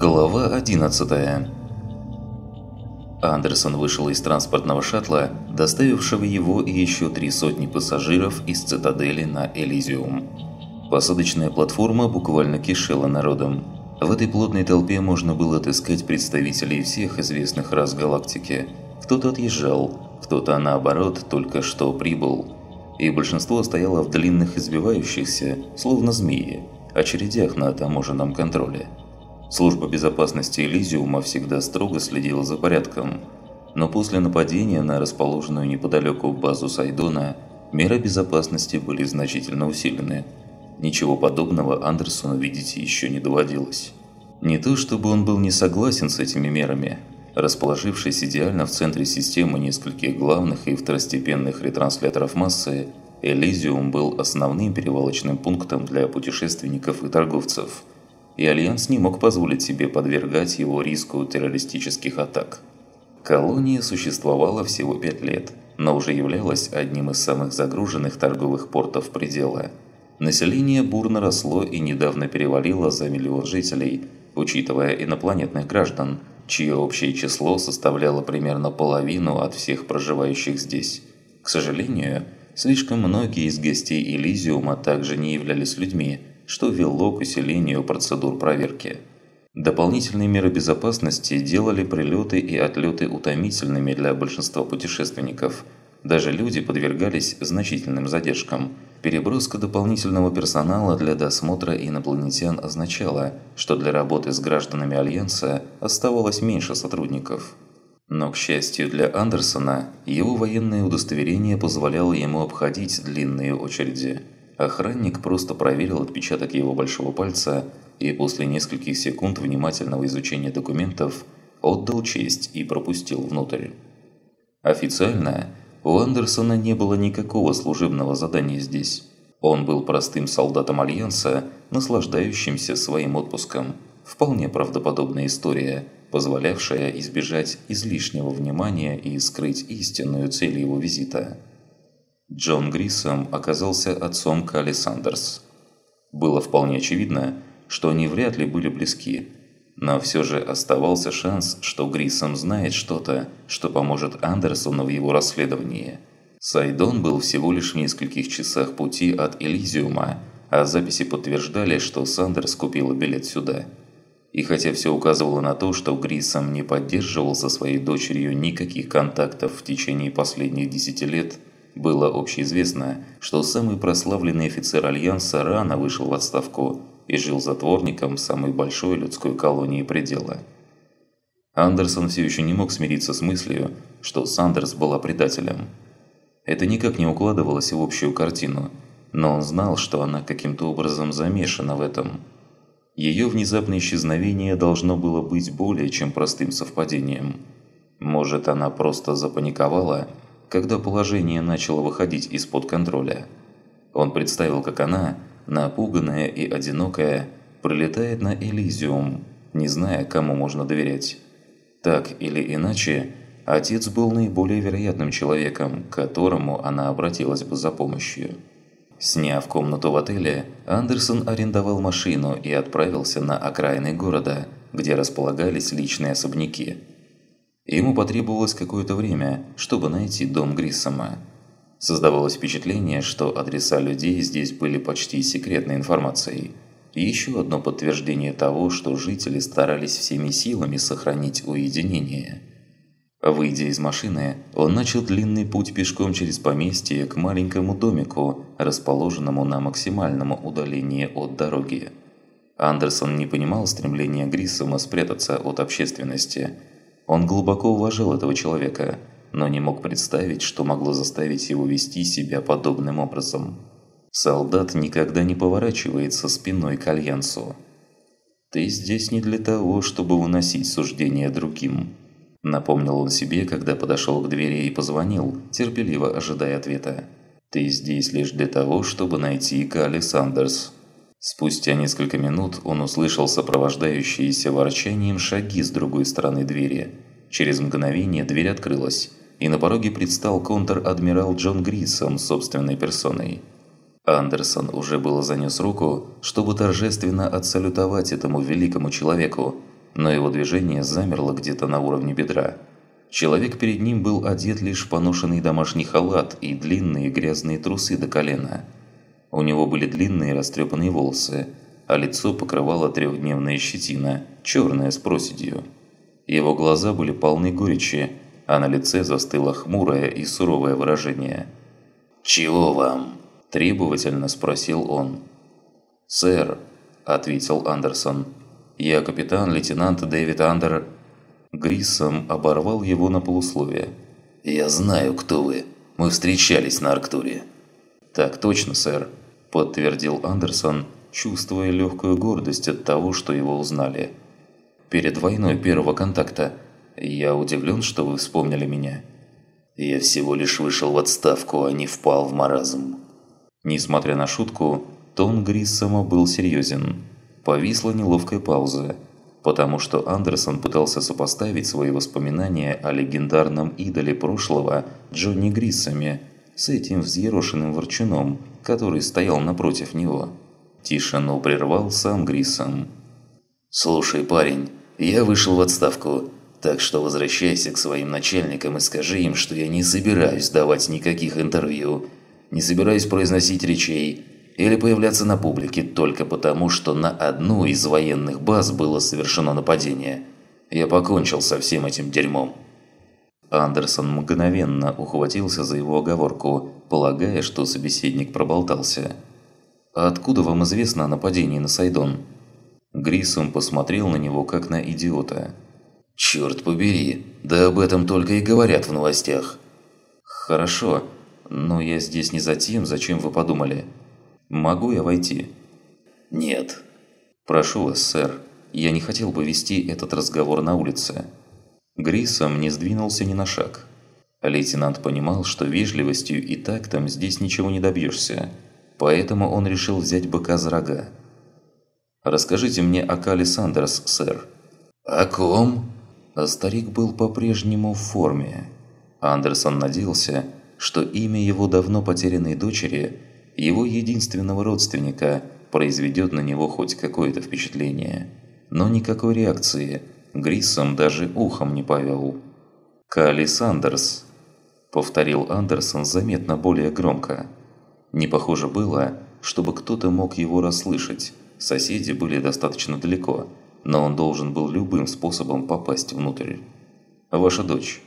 Глава 11 Андерсон вышел из транспортного шаттла, доставившего его и еще три сотни пассажиров из цитадели на Элизиум. Посадочная платформа буквально кишела народом. В этой плотной толпе можно было отыскать представителей всех известных рас галактики. Кто-то отъезжал, кто-то наоборот только что прибыл. И большинство стояло в длинных избивающихся, словно змеи, очередях на таможенном контроле. Служба безопасности Элизиума всегда строго следила за порядком, но после нападения на расположенную неподалеку базу Сайдона меры безопасности были значительно усилены. Ничего подобного Андерсону видеть еще не доводилось. Не то чтобы он был не согласен с этими мерами. Расположившись идеально в центре системы нескольких главных и второстепенных ретрансляторов массы, Элизиум был основным перевалочным пунктом для путешественников и торговцев – и Альянс не мог позволить себе подвергать его риску террористических атак. Колония существовала всего пять лет, но уже являлась одним из самых загруженных торговых портов предела. Население бурно росло и недавно перевалило за миллион жителей, учитывая инопланетных граждан, чье общее число составляло примерно половину от всех проживающих здесь. К сожалению, слишком многие из гостей Элизиума также не являлись людьми, что вело к усилению процедур проверки. Дополнительные меры безопасности делали прилеты и отлеты утомительными для большинства путешественников. Даже люди подвергались значительным задержкам. Переброска дополнительного персонала для досмотра инопланетян означала, что для работы с гражданами Альянса оставалось меньше сотрудников. Но, к счастью для Андерсона, его военное удостоверение позволяло ему обходить длинные очереди – Охранник просто проверил отпечаток его большого пальца и после нескольких секунд внимательного изучения документов отдал честь и пропустил внутрь. Официально у Андерсона не было никакого служебного задания здесь. Он был простым солдатом Альянса, наслаждающимся своим отпуском. Вполне правдоподобная история, позволявшая избежать излишнего внимания и скрыть истинную цель его визита – Джон Грисом оказался отцом Калли Сандерс. Было вполне очевидно, что они вряд ли были близки, но все же оставался шанс, что Грисом знает что-то, что поможет Андерсону в его расследовании. Сайдон был всего лишь в нескольких часах пути от Элизиума, а записи подтверждали, что Сандерс купила билет сюда. И хотя все указывало на то, что Грисом не поддерживал со своей дочерью никаких контактов в течение последних десяти лет – было общеизвестно, что самый прославленный офицер Альянса рано вышел в отставку и жил затворником самой большой людской колонии предела. Андерсон все еще не мог смириться с мыслью, что Сандерс была предателем. Это никак не укладывалось в общую картину, но он знал, что она каким-то образом замешана в этом. Ее внезапное исчезновение должно было быть более чем простым совпадением. Может, она просто запаниковала когда положение начало выходить из-под контроля. Он представил, как она, напуганная и одинокая, прилетает на Элизиум, не зная, кому можно доверять. Так или иначе, отец был наиболее вероятным человеком, к которому она обратилась бы за помощью. Сняв комнату в отеле, Андерсон арендовал машину и отправился на окраины города, где располагались личные особняки – Ему потребовалось какое-то время, чтобы найти дом Гриссома. Создавалось впечатление, что адреса людей здесь были почти секретной информацией. И еще одно подтверждение того, что жители старались всеми силами сохранить уединение. Выйдя из машины, он начал длинный путь пешком через поместье к маленькому домику, расположенному на максимальном удалении от дороги. Андерсон не понимал стремления Гриссома спрятаться от общественности – он глубоко уважал этого человека, но не мог представить, что могло заставить его вести себя подобным образом. Солдат никогда не поворачивается спиной к Альянсу. «Ты здесь не для того, чтобы выносить суждения другим», напомнил он себе, когда подошел к двери и позвонил, терпеливо ожидая ответа. «Ты здесь лишь для того, чтобы найти Калли Сандерс». Спустя несколько минут он услышал сопровождающиеся ворчанием шаги с другой стороны двери. Через мгновение дверь открылась, и на пороге предстал контр-адмирал Джон Грисом собственной персоной. Андерсон уже было занес руку, чтобы торжественно отсалютовать этому великому человеку, но его движение замерло где-то на уровне бедра. Человек перед ним был одет лишь в поношенный домашний халат и длинные грязные трусы до колена. У него были длинные растрепанные волосы, а лицо покрывала трехдневная щетина, черная с проседью. Его глаза были полны горечи, а на лице застыло хмурое и суровое выражение. «Чего вам?» – требовательно спросил он. «Сэр», – ответил Андерсон, – «я капитан-лейтенант Дэвид Андер...» Гриссом оборвал его на полусловие. «Я знаю, кто вы. Мы встречались на Арктуре». «Так точно, сэр», – подтвердил Андерсон, чувствуя легкую гордость от того, что его узнали. «Перед войной первого контакта я удивлен, что вы вспомнили меня». «Я всего лишь вышел в отставку, а не впал в маразм». Несмотря на шутку, тон Гриссома был серьезен. Повисла неловкая пауза потому что Андерсон пытался сопоставить свои воспоминания о легендарном идоле прошлого Джонни Гриссами с этим взъерошенным ворчуном, который стоял напротив него. Тишину прервал сам Гриссом. «Слушай, парень, я вышел в отставку, так что возвращайся к своим начальникам и скажи им, что я не собираюсь давать никаких интервью, не собираюсь произносить речей, или появляться на публике только потому, что на одну из военных баз было совершено нападение. Я покончил со всем этим дерьмом. Андерсон мгновенно ухватился за его оговорку, полагая, что собеседник проболтался. «А откуда вам известно о нападении на Сайдон?» Грисом посмотрел на него, как на идиота. «Черт побери, да об этом только и говорят в новостях». «Хорошо, но я здесь не за тем, зачем вы подумали. Могу я войти?» «Нет». «Прошу вас, сэр. Я не хотел бы вести этот разговор на улице». Грисом не сдвинулся ни на шаг. Лейтенант понимал, что вежливостью и тактом здесь ничего не добьешься, поэтому он решил взять быка за рога. «Расскажите мне о Кале Сандерс, сэр». «О ком?» Старик был по-прежнему в форме. Андерсон надеялся, что имя его давно потерянной дочери – его единственного родственника произведет на него хоть какое-то впечатление. Но никакой реакции Гриссом даже ухом не повел. «Калли Сандерс», – повторил Андерсон заметно более громко. Не похоже было, чтобы кто-то мог его расслышать. Соседи были достаточно далеко, но он должен был любым способом попасть внутрь. «Ваша дочь»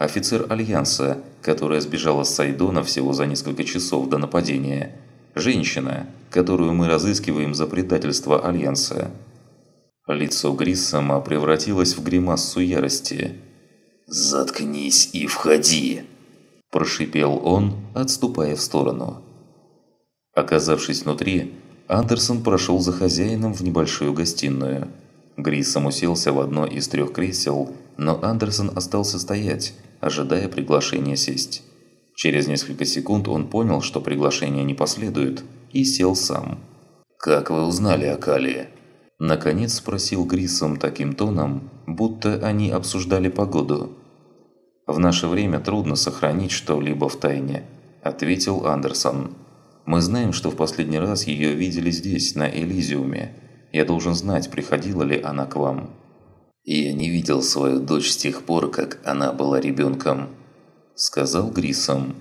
офицер Альянса, которая сбежала с Сайдона всего за несколько часов до нападения. Женщина, которую мы разыскиваем за предательство Альянса. Лицо Гриссома превратилось в гримассу ярости. «Заткнись и входи!» – прошипел он, отступая в сторону. Оказавшись внутри, Андерсон прошел за хозяином в небольшую гостиную. Гриссом уселся в одно из трех кресел, но Андерсон остался стоять, ожидая приглашения сесть. Через несколько секунд он понял, что приглашение не последует, и сел сам. «Как вы узнали о Калии?» Наконец спросил Грисом таким тоном, будто они обсуждали погоду. «В наше время трудно сохранить что-либо в тайне», – ответил Андерсон. «Мы знаем, что в последний раз ее видели здесь, на Элизиуме. Я должен знать, приходила ли она к вам». «Я не видел свою дочь с тех пор, как она была ребенком», – сказал Грисом.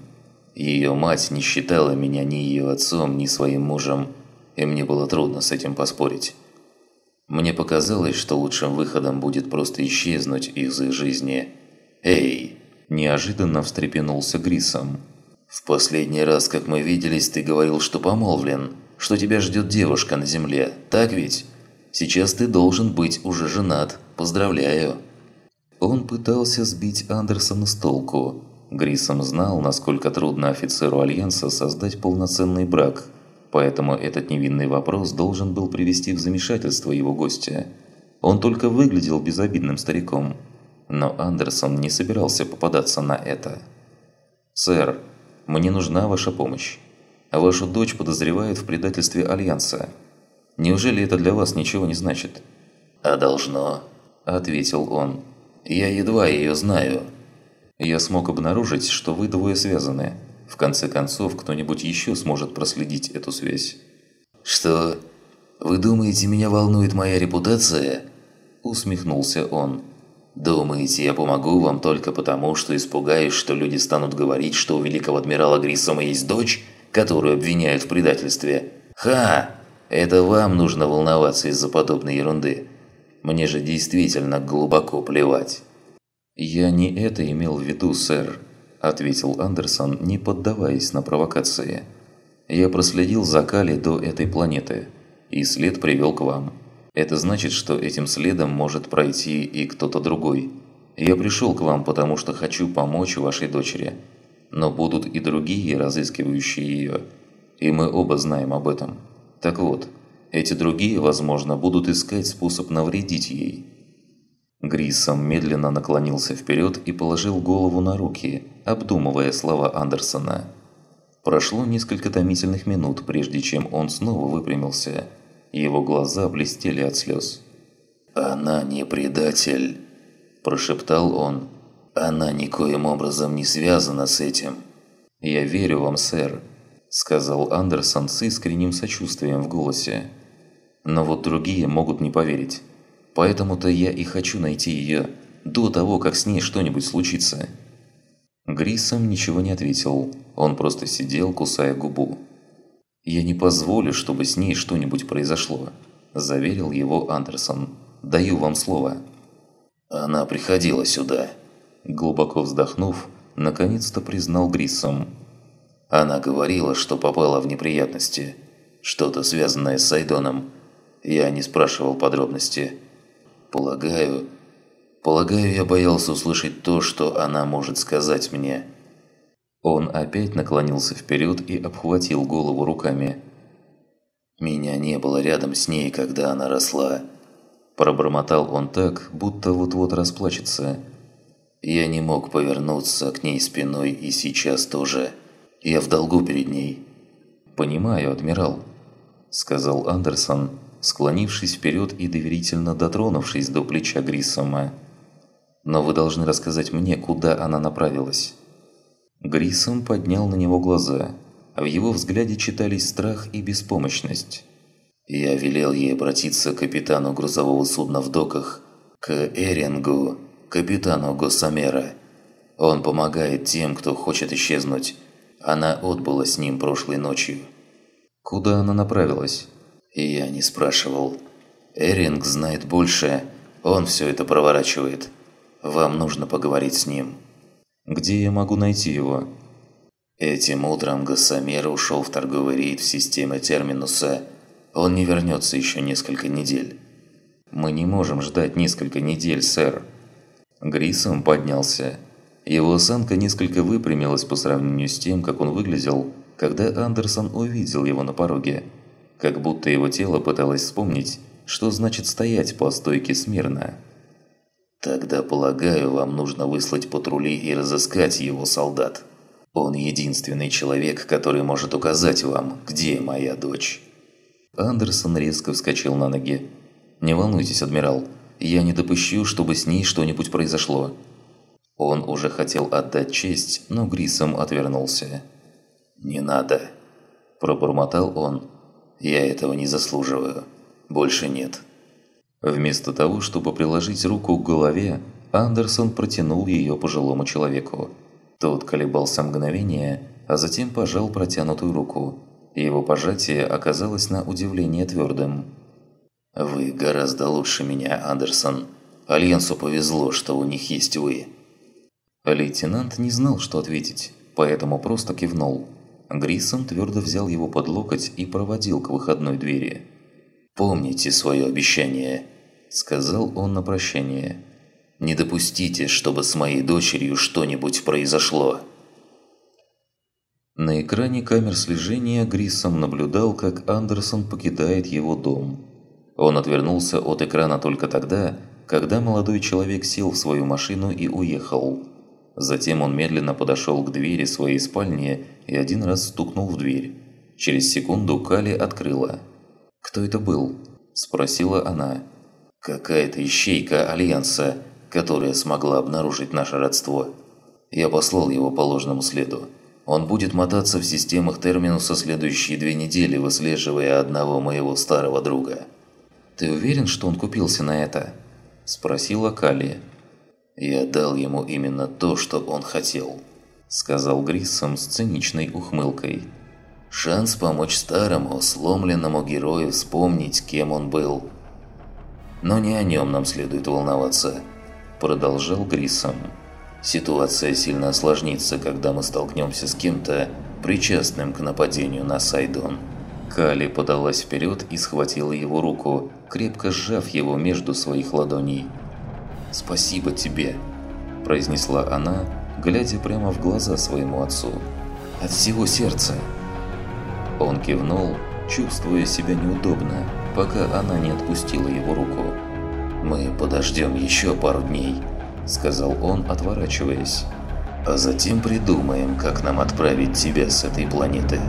«Ее мать не считала меня ни ее отцом, ни своим мужем, и мне было трудно с этим поспорить. Мне показалось, что лучшим выходом будет просто исчезнуть из их жизни. Эй!» – неожиданно встрепенулся Грисом. «В последний раз, как мы виделись, ты говорил, что помолвлен, что тебя ждет девушка на земле, так ведь? Сейчас ты должен быть уже женат». Поздравляю!» Он пытался сбить Андерсона с толку. Грисом знал, насколько трудно офицеру Альянса создать полноценный брак, поэтому этот невинный вопрос должен был привести в замешательство его гостя. Он только выглядел безобидным стариком, но Андерсон не собирался попадаться на это. «Сэр, мне нужна ваша помощь. Вашу дочь подозревают в предательстве Альянса. Неужели это для вас ничего не значит?» «А должно», ответил он. «Я едва ее знаю». «Я смог обнаружить, что вы двое связаны. В конце концов, кто-нибудь еще сможет проследить эту связь». «Что? Вы думаете, меня волнует моя репутация?» Усмехнулся он. «Думаете, я помогу вам только потому, что испугаюсь, что люди станут говорить, что у великого адмирала Гриссома есть дочь, которую обвиняют в предательстве? Ха! Это вам нужно волноваться из-за подобной ерунды. Мне же действительно глубоко плевать». «Я не это имел в виду, сэр», – ответил Андерсон, не поддаваясь на провокации. «Я проследил за Кали до этой планеты, и след привел к вам. Это значит, что этим следом может пройти и кто-то другой. Я пришел к вам, потому что хочу помочь вашей дочери. Но будут и другие, разыскивающие ее. И мы оба знаем об этом. Так вот, эти другие, возможно, будут искать способ навредить ей». Грисом медленно наклонился вперед и положил голову на руки, обдумывая слова Андерсона. Прошло несколько томительных минут, прежде чем он снова выпрямился. Его глаза блестели от слез. «Она не предатель», – прошептал он. «Она никоим образом не связана с этим». «Я верю вам, сэр», – сказал Андерсон с искренним сочувствием в голосе. «Но вот другие могут не поверить». Поэтому-то я и хочу найти ее до того, как с ней что-нибудь случится». Грисом ничего не ответил, он просто сидел, кусая губу. «Я не позволю, чтобы с ней что-нибудь произошло», – заверил его Андерсон. «Даю вам слово». «Она приходила сюда», – глубоко вздохнув, наконец-то признал Гриссом. «Она говорила, что попала в неприятности. Что-то связанное с Сайдоном. Я не спрашивал подробности. Полагаю... Полагаю, я боялся услышать то, что она может сказать мне. Он опять наклонился вперед и обхватил голову руками. Меня не было рядом с ней, когда она росла. Пробормотал он так, будто вот-вот расплачется. Я не мог повернуться к ней спиной и сейчас тоже. Я в долгу перед ней. «Понимаю, адмирал», – сказал Андерсон, склонившись вперед и доверительно дотронувшись до плеча Гриссома. «Но вы должны рассказать мне, куда она направилась». Гриссом поднял на него глаза. В его взгляде читались страх и беспомощность. «Я велел ей обратиться к капитану грузового судна в доках, к Эрингу, капитану Госамера. Он помогает тем, кто хочет исчезнуть. Она отбыла с ним прошлой ночью». «Куда она направилась?» Я не спрашивал. Эринг знает больше, он все это проворачивает. Вам нужно поговорить с ним. Где я могу найти его? Этим утром Гассамер ушел в торговый рейд в системе Терминуса. Он не вернется еще несколько недель. Мы не можем ждать несколько недель, сэр. Грисом поднялся. Его осанка несколько выпрямилась по сравнению с тем, как он выглядел, когда Андерсон увидел его на пороге как будто его тело пыталось вспомнить, что значит стоять по стойке смирно. «Тогда, полагаю, вам нужно выслать патрули и разыскать его солдат. Он единственный человек, который может указать вам, где моя дочь». Андерсон резко вскочил на ноги. «Не волнуйтесь, адмирал, я не допущу, чтобы с ней что-нибудь произошло». Он уже хотел отдать честь, но Грисом отвернулся. «Не надо», – пробормотал он. Я этого не заслуживаю. Больше нет». Вместо того, чтобы приложить руку к голове, Андерсон протянул ее пожилому человеку. Тот колебался мгновение, а затем пожал протянутую руку. Его пожатие оказалось на удивление твердым. «Вы гораздо лучше меня, Андерсон. Альянсу повезло, что у них есть вы». Лейтенант не знал, что ответить, поэтому просто кивнул. Грисом твердо взял его под локоть и проводил к выходной двери. «Помните свое обещание», – сказал он на прощание. «Не допустите, чтобы с моей дочерью что-нибудь произошло». На экране камер слежения Грисом наблюдал, как Андерсон покидает его дом. Он отвернулся от экрана только тогда, когда молодой человек сел в свою машину и уехал. Затем он медленно подошел к двери своей спальни и один раз стукнул в дверь. Через секунду Кали открыла. «Кто это был?» – спросила она. «Какая-то ищейка Альянса, которая смогла обнаружить наше родство. Я послал его по ложному следу. Он будет мотаться в системах Терминуса следующие две недели, выслеживая одного моего старого друга». «Ты уверен, что он купился на это?» – Спросила Кали. «Я дал ему именно то, что он хотел», – сказал Гриссом с циничной ухмылкой. «Шанс помочь старому, сломленному герою вспомнить, кем он был. Но не о нем нам следует волноваться», – продолжал Гриссом. «Ситуация сильно осложнится, когда мы столкнемся с кем-то, причастным к нападению на Сайдон». Кали подалась вперед и схватила его руку, крепко сжав его между своих ладоней. «Спасибо тебе», – произнесла она, глядя прямо в глаза своему отцу. «От всего сердца». Он кивнул, чувствуя себя неудобно, пока она не отпустила его руку. «Мы подождем еще пару дней», – сказал он, отворачиваясь. «А затем придумаем, как нам отправить тебя с этой планеты».